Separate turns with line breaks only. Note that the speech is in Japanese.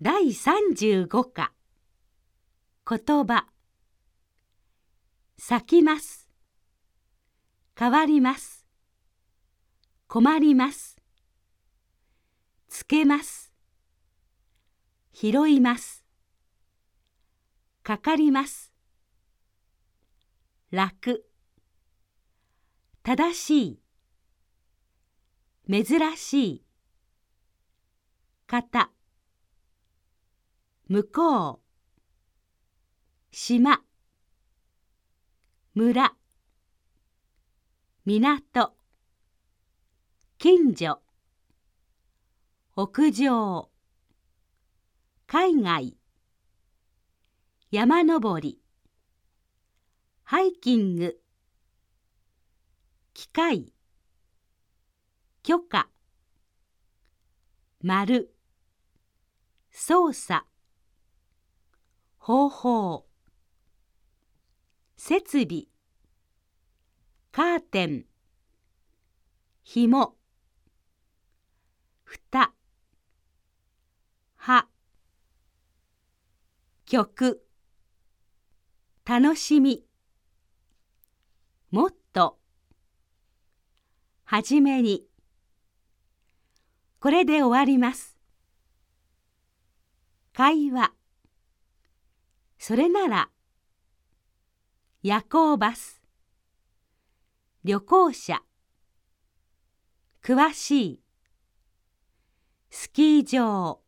第35課。言葉。咲きます。変わります。困ります。つけます。拾います。かかります。楽。正しい。珍しい。方向こう。島。村。港。近所。屋上。海外。山登り。ハイキング。機械。許可。丸。操作。方法。設備。カーテン。ひもふたは曲。楽しみ。もっと。はじめに。これで終わります。会話。それなら夜行バス旅行者詳しいスキー場。